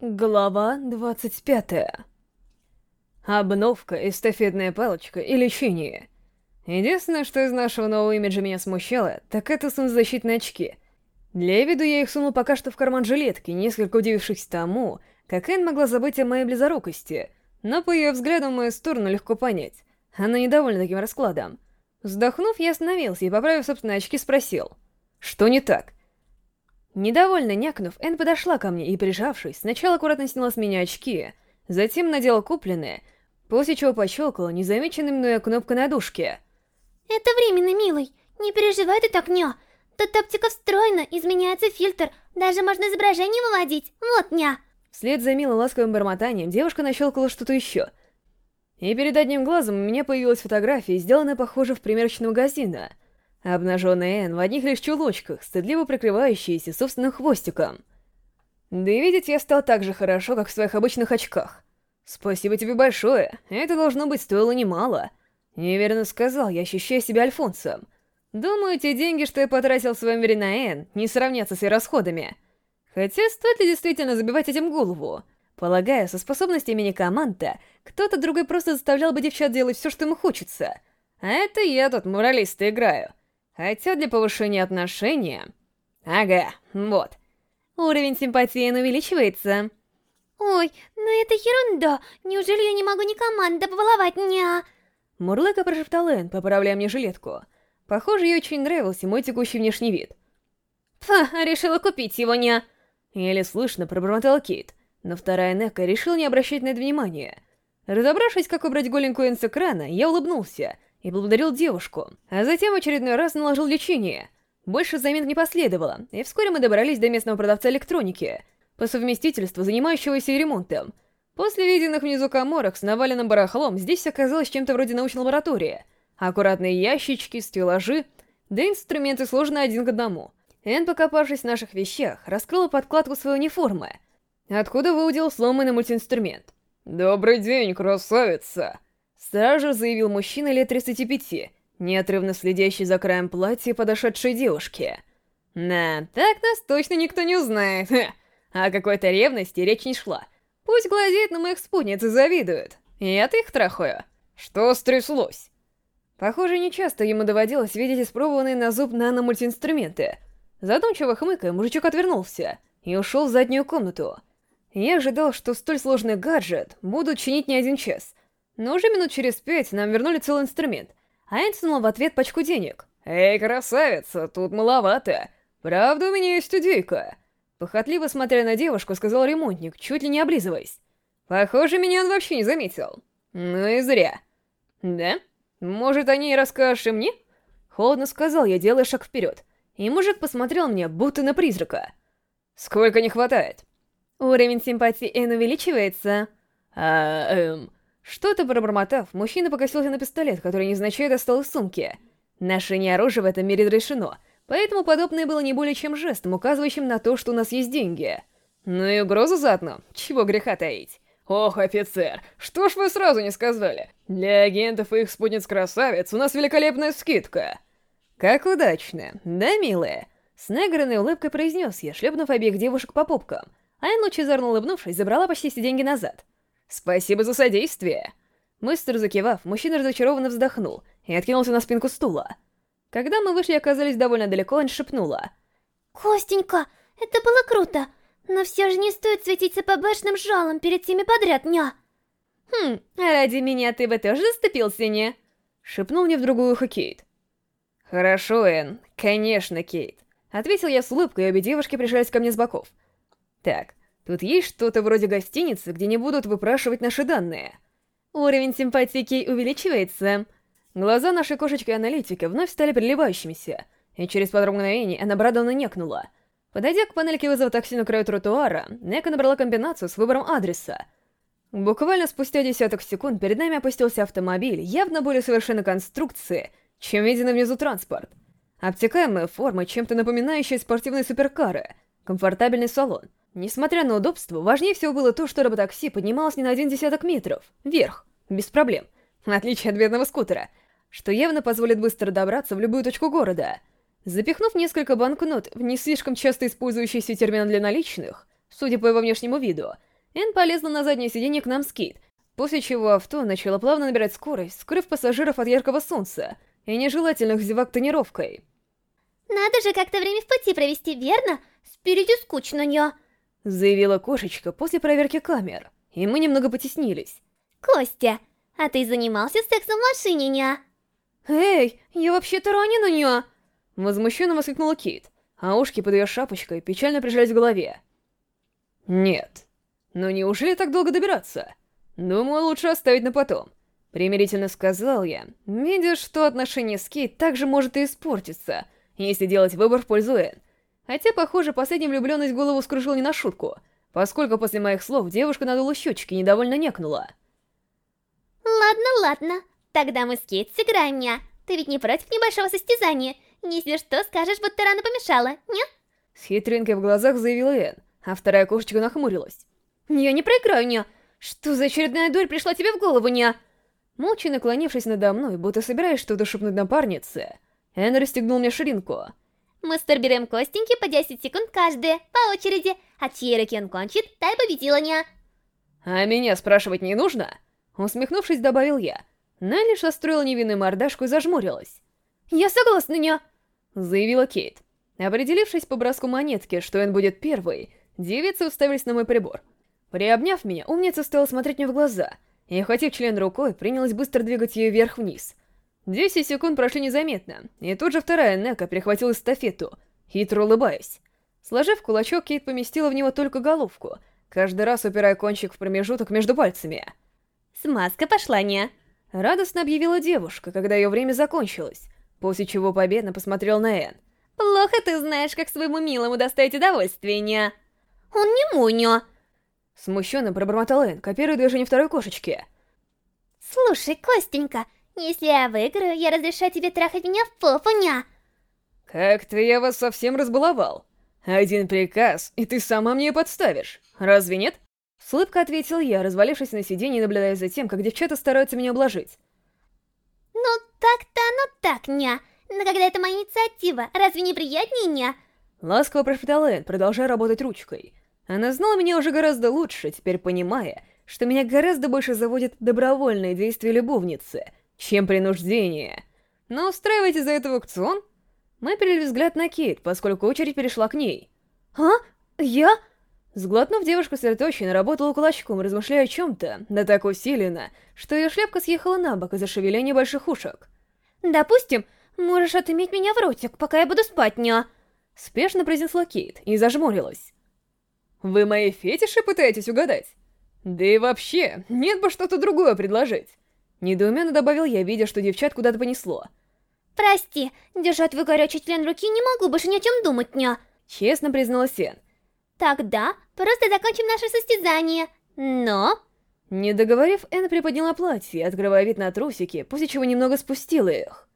Глава 25. Обновка, эстафетная палочка и лечение. Единственное, что из нашего нового имиджа меня смущало, так это солнцезащитные очки. Для виду я их сунул пока что в карман жилетки, несколько удивившись тому, как Энн могла забыть о моей близорукости, но по ее взгляду в мою сторону легко понять. Она недовольна таким раскладом. Вздохнув, я остановился и, поправив собственные очки, спросил. Что не так? Недовольно някнув, Энн подошла ко мне и, прижавшись, сначала аккуратно сняла с меня очки, затем надела купленные, после чего пощелкала незамеченной мной кнопкой на дужке. «Это временно, милый. Не переживай ты так, ня. Тут оптика встроена, изменяется фильтр, даже можно изображение выводить. Вот, ня!» Вслед за милым ласковым бормотанием девушка нащелкала что-то еще. И перед одним глазом у меня появилась фотография, сделанная, похоже, в примерочном магазине — Обнаженная Энн в одних лишь чулочках, стыдливо прикрывающаяся собственным хвостиком. Да и видеть я стал так же хорошо, как в своих обычных очках. Спасибо тебе большое, это должно быть стоило немало. Неверно сказал, я ощущаю себя Альфонсом. Думаю, те деньги, что я потратил в своем мире на Энн, не сравнятся с ее расходами. Хотя стоит ли действительно забивать этим голову? Полагаю, со способностями Некоманта, кто-то другой просто заставлял бы девчат делать все, что ему хочется. А это я тут моралист играю. Хотя для повышения отношения... Ага, вот. Уровень симпатии увеличивается. Ой, ну это ерунда. Неужели я не могу ни команда побаловать, ня? Мурлыка прошептал Энн, поправляя мне жилетку. Похоже, ей очень нравился мой текущий внешний вид. Ха, решила купить его, ня. Еле слышно пробормотал Кейт, но вторая Нека решила не обращать на это внимания. Разобравшись, как убрать голенькую Энн с экрана, я улыбнулся — и благодарил девушку, а затем в очередной раз наложил лечение. Больше замин не последовало, и вскоре мы добрались до местного продавца электроники, по совместительству занимающегося ремонтом. После виденных внизу коморок с наваленным барахлом здесь оказалось чем-то вроде научной лаборатории. Аккуратные ящички, стеллажи, да инструменты сложены один к одному. Энн, покопавшись в наших вещах, раскрыла подкладку своей униформы, откуда выудил сломанный мультиинструмент. «Добрый день, красавица!» Сразу заявил мужчина лет 35, неотрывно следящий за краем платья подошедшей девушки. «На, так нас точно никто не узнает. О какой-то ревности речь не шла. Пусть глазеют на моих спутниц и завидуют. Я-то их трахаю. Что стряслось?» Похоже, нечасто ему доводилось видеть испробованные на зуб нано-мультиинструменты. Задумчиво хмыкая, мужичок отвернулся и ушел в заднюю комнату. Я ожидал, что столь сложный гаджет будут чинить не один час, но уже минут через пять нам вернули целый инструмент, а Энн в ответ пачку денег. «Эй, красавица, тут маловато. Правда, у меня есть идейка?» Похотливо смотря на девушку, сказал ремонтник, чуть ли не облизываясь. Похоже, меня он вообще не заметил. Ну и зря. Да? Может, о ней расскажешь и мне? Холодно сказал я, делая шаг вперед. И мужик посмотрел мне, будто на призрака. Сколько не хватает? Уровень симпатии Эн увеличивается. А, эм... Что-то пробормотав, мужчина покосился на пистолет, который незначай достал из сумки. Ношение оружия в этом мире разрешено, поэтому подобное было не более чем жестом, указывающим на то, что у нас есть деньги. Ну и угрозу заодно, чего греха таить. Ох, офицер, что ж вы сразу не сказали? Для агентов и их спутниц-красавиц у нас великолепная скидка. Как удачно, да, милая? С наигранной улыбкой произнес я, шлепнув обеих девушек по попкам. Айн, лучезарно улыбнувшись, забрала почти все деньги назад. «Спасибо за содействие!» Быстро закивав, мужчина разочарованно вздохнул и откинулся на спинку стула. Когда мы вышли и оказались довольно далеко, он шепнула. «Костенька, это было круто, но все же не стоит светиться побашенным жалом перед всеми подряд, ня!» «Хм, а ради меня ты бы тоже заступился, не?» Шепнул мне в другую ухо Кейт. «Хорошо, Энн, конечно, Кейт», — ответил я с улыбкой, и обе девушки прижались ко мне с боков. «Так, Тут есть что-то вроде гостиницы, где не будут выпрашивать наши данные. Уровень симпатики увеличивается. Глаза нашей кошечки-аналитика вновь стали переливающимися, и через пару мгновений она обрадованно некнула. Подойдя к панельке вызова такси на краю тротуара, Нека набрала комбинацию с выбором адреса. Буквально спустя десяток секунд перед нами опустился автомобиль явно более совершенной конструкции, чем виденный внизу транспорт. Обтекаемая форма, чем-то напоминающая спортивные суперкары, комфортабельный салон — Несмотря на удобство, важнее всего было то, что роботакси поднималось не на один десяток метров, вверх, без проблем, в отличие от бедного скутера, что явно позволит быстро добраться в любую точку города. Запихнув несколько банкнот в не слишком часто использующийся терминал для наличных, судя по его внешнему виду, Энн полезла на заднее сиденье к нам с Кит, после чего авто начало плавно набирать скорость, скрыв пассажиров от яркого солнца и нежелательных зевак тонировкой. Надо же как-то время в пути провести, верно? Спереди скучно, ня. Заявила кошечка после проверки камер, и мы немного потеснились. Костя, а ты занимался сексом в машине, ня? «Эй, я вообще-то ранена, ня!» Возмущенно воскликнула Кит, а ушки под ее шапочкой печально прижались к голове. «Нет. Но неужели так долго добираться? Думаю, лучше оставить на потом». Примирительно сказал я, видя, что отношение с Кит также может и испортиться, если делать выбор в пользу Энн. Хотя, похоже, последняя влюбленность голову скружила не на шутку, поскольку после моих слов девушка надула щечки и недовольно некнула. Ладно, ладно. Тогда мы с Кейт сыграем, ня. Ты ведь не против небольшого состязания? Если что, скажешь, будто рано помешала, не? С хитринкой в глазах заявила Энн, а вторая кошечка нахмурилась. «Я не проиграю, ня! Что за очередная дурь пришла тебе в голову, ня?» Молча наклонившись надо мной, будто собираясь что-то шепнуть напарнице, Энн расстегнул мне ширинку. Мы стурбируем костеньки по 10 секунд каждые, по очереди. А чьей руки он кончит, та и победила, ня. «А меня спрашивать не нужно?» Усмехнувшись, добавил я. Нелли состроила невинную мордашку и зажмурилась. «Я согласна, ня!» Заявила Кейт. Определившись по броску монетки, что Энн будет первой, девицы уставились на мой прибор. Приобняв меня, умница стала смотреть мне в глаза, и, охватив член рукой, принялась быстро двигать ее вверх-вниз. Десять секунд прошли незаметно, и тут же вторая Нека перехватила эстафету, хитро улыбаясь. Сложив кулачок, Кейт поместила в него только головку, каждый раз упирая кончик в промежуток между пальцами. Смазка пошла, не? Радостно объявила девушка, когда ее время закончилось, после чего победно посмотрел на Энн. Плохо ты знаешь, как своему милому доставить удовольствие, не? Он не не? Смущенно пробормотал Энн, копируя движение второй кошечки. Слушай, Костенька, если я выиграю, я разрешаю тебе трахать меня в попу, не? Как-то я вас совсем разбаловал. Один приказ, и ты сама мне подставишь. Разве нет? С улыбкой ответил я, развалившись на сиденье и наблюдая за тем, как девчата стараются меня ублажить. Ну так-то оно так, ня. Но когда это моя инициатива, разве не приятнее, ня? Ласково прошептала Энн, продолжая работать ручкой. Она знала меня уже гораздо лучше, теперь понимая, что меня гораздо больше заводит добровольные действия любовницы, чем принуждение. Но устраивать из-за этого аукцион? Мы перевели взгляд на Кейт, поскольку очередь перешла к ней. «А? Я?» Сглотнув, девушка сосредоточенно работала кулачком, размышляя о чем-то, да так усиленно, что ее шляпка съехала на бок из-за шевеления больших ушек. «Допустим, можешь отыметь меня в ротик, пока я буду спать, ня!» Спешно произнесла Кейт и зажмурилась. «Вы мои фетиши пытаетесь угадать? Да и вообще, нет бы что-то другое предложить!» Недоуменно добавил я, видя, что девчат куда-то понесло. «Прости, держать твой горячий член руки не могу больше ни о чем думать, ня!» Честно призналась Сен. Тогда просто закончим наше состязание. Но... Не договорив, Энн приподняла платье, открывая вид на трусики, после чего немного спустила их.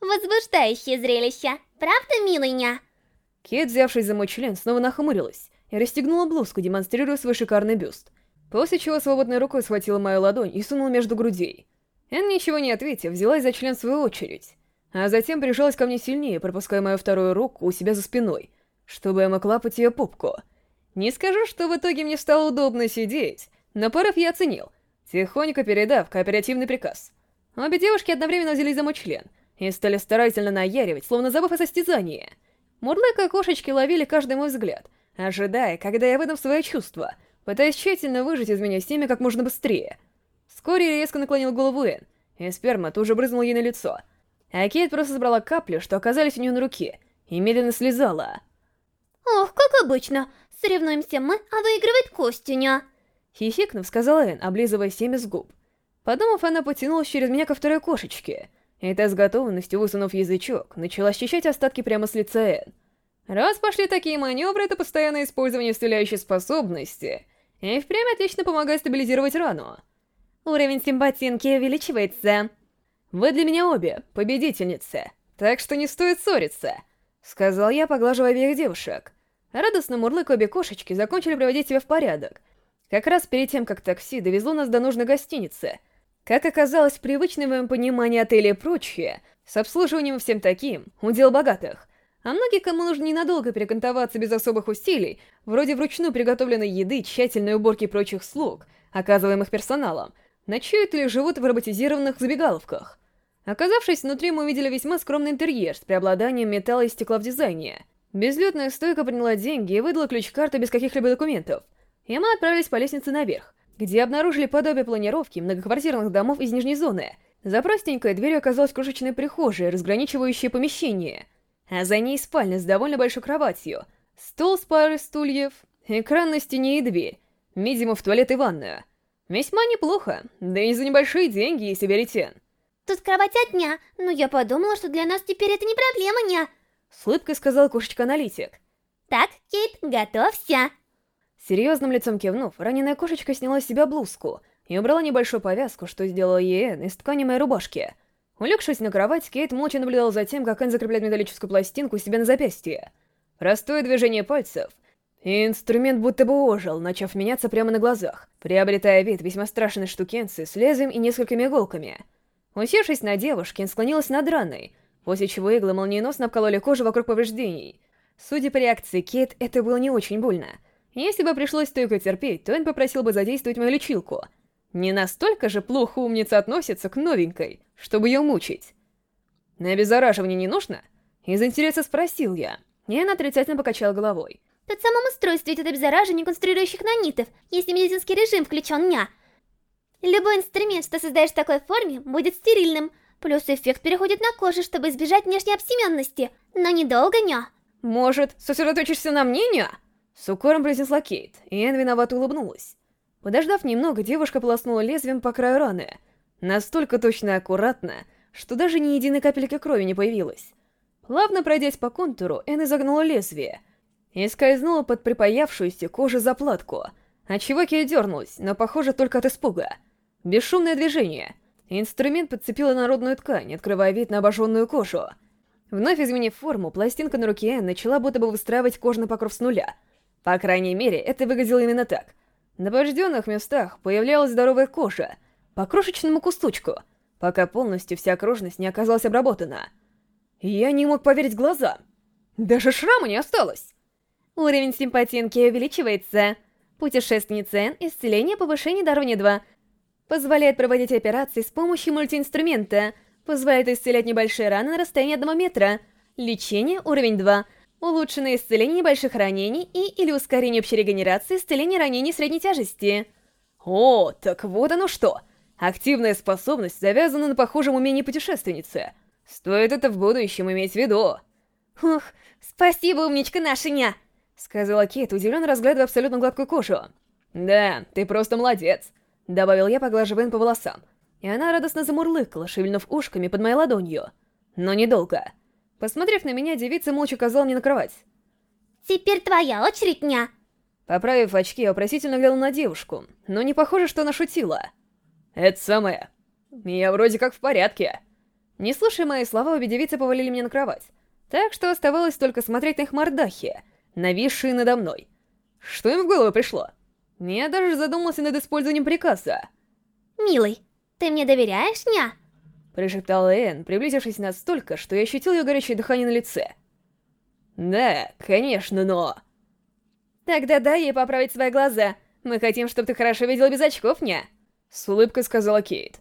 Возбуждающее зрелище, правда, милыня? Кит, взявшись за мой член, снова нахмурилась и расстегнула блузку, демонстрируя свой шикарный бюст. После чего свободной рукой схватила мою ладонь и сунула между грудей. Энн, ничего не ответив, взялась за член в свою очередь, а затем прижалась ко мне сильнее, пропуская мою вторую руку у себя за спиной, чтобы я могла лапать ее попку. Не скажу, что в итоге мне стало удобно сидеть, но порыв я оценил, тихонько передав кооперативный приказ. Обе девушки одновременно взялись за мой член и стали старательно наяривать, словно забыв о состязании. Мурлыка кошечки ловили каждый мой взгляд, ожидая, когда я выдам свои чувства, пытаясь тщательно выжать из меня семя как можно быстрее. Вскоре резко наклонил голову Энн, и сперма тут же брызнула ей на лицо. А Кейт просто забрала капли, что оказались у нее на руке, и медленно слезала. «Ох, как обычно, Соревнуемся мы, а выигрывает Костюня. Хихикнув, сказала Энн, облизывая семя с губ. Подумав, она потянулась через меня ко второй кошечке. И та с готовностью, высунув язычок, начала ощущать остатки прямо с лица Энн. Раз пошли такие маневры, это постоянное использование исцеляющей способности. И впрямь отлично помогает стабилизировать рану. Уровень симпатинки увеличивается. Вы для меня обе победительницы, так что не стоит ссориться, сказал я, поглаживая обеих девушек. Радостно мурлык обе кошечки закончили приводить себя в порядок. Как раз перед тем, как такси довезло нас до нужной гостиницы. Как оказалось, привычное в моем понимании отели и прочее, с обслуживанием всем таким, удел богатых. А многие, кому нужно ненадолго перекантоваться без особых усилий, вроде вручную приготовленной еды, тщательной уборки прочих слуг, оказываемых персоналом, ночуют или живут в роботизированных забегаловках. Оказавшись внутри, мы увидели весьма скромный интерьер с преобладанием металла и стекла в дизайне. Безлетная стойка приняла деньги и выдала ключ-карту без каких-либо документов. И мы отправились по лестнице наверх, где обнаружили подобие планировки многоквартирных домов из нижней зоны. За простенькой дверью оказалась крошечная прихожая, разграничивающая помещение. А за ней спальня с довольно большой кроватью, стол с парой стульев, экран на стене и дверь, видимо, в туалет и ванную. Весьма неплохо, да и за небольшие деньги, если верить Энн. Тут кровать одня, но я подумала, что для нас теперь это не проблема, ня. С улыбкой сказал кошечка-аналитик. Так, Кейт, готовься. Серьезным лицом кивнув, раненая кошечка сняла с себя блузку и убрала небольшую повязку, что сделала ей Энн из ткани моей рубашки. Улегшись на кровать, Кейт молча наблюдал за тем, как Энн закрепляет металлическую пластинку себе на запястье. Простое движение пальцев, инструмент будто бы ожил, начав меняться прямо на глазах, приобретая вид весьма страшной штукенции с лезвием и несколькими иголками — Усевшись на девушке, он склонилась над раной, после чего иглы молниеносно обкололи кожу вокруг повреждений. Судя по реакции Кейт, это было не очень больно. Если бы пришлось стойко терпеть, то он попросил бы задействовать мою лечилку. Не настолько же плохо умница относится к новенькой, чтобы ее мучить. На обеззараживание не нужно? Из интереса спросил я, и она отрицательно покачала головой. Самом устройстве идет обеззараживание конструирующих нанитов, если медицинский режим включен ня. Любой инструмент, что создаешь в такой форме, будет стерильным. Плюс эффект переходит на кожу, чтобы избежать внешней обсеменности. Но недолго, ня. Может, сосредоточишься на мне, ня? С укором произнесла Кейт, и Энн виновато улыбнулась. Подождав немного, девушка полоснула лезвием по краю раны. Настолько точно и аккуратно, что даже ни единой капельки крови не появилось. Плавно пройдясь по контуру, Энн изогнула лезвие и скользнула под припаявшуюся кожу заплатку, отчего Кейт дернулась, но, похоже, только от испуга. Бесшумное движение. Инструмент подцепила народную ткань, открывая вид на обожженную кожу. Вновь изменив форму, пластинка на руке начала будто бы выстраивать кожный покров с нуля. По крайней мере, это выглядело именно так. На поврежденных местах появлялась здоровая кожа, по крошечному кусточку, пока полностью вся окружность не оказалась обработана. Я не мог поверить глазам. Даже шрама не осталось. Уровень симпатинки увеличивается. Путешественница исцеление, повышение до уровня 2 — Позволяет проводить операции с помощью мультиинструмента. Позволяет исцелять небольшие раны на расстоянии 1 метра. Лечение уровень 2. Улучшенное исцеление небольших ранений и или ускорение общей регенерации исцеления ранений средней тяжести. О, так вот оно что. Активная способность завязана на похожем умении путешественницы. Стоит это в будущем иметь в виду. Ух, спасибо, умничка наша ня, сказала Кейт, удивленно разглядывая абсолютно гладкую кожу. Да, ты просто молодец. Добавил я, поглаживая по волосам. И она радостно замурлыкала, шевельнув ушками под моей ладонью. Но недолго. Посмотрев на меня, девица молча указала мне на кровать. «Теперь твоя очередь, ня!» Поправив очки, я вопросительно глянул на девушку, но не похоже, что она шутила. «Это самое. Я вроде как в порядке». Не слушая мои слова, обе девицы повалили меня на кровать. Так что оставалось только смотреть на их мордахи, нависшие надо мной. Что им в голову пришло? Я даже задумался над использованием приказа. «Милый, ты мне доверяешь, ня?» Прошептала Энн, приблизившись настолько, что я ощутил ее горячее дыхание на лице. «Да, конечно, но...» «Тогда дай ей поправить свои глаза. Мы хотим, чтобы ты хорошо видел без очков, ня?» С улыбкой сказала Кейт.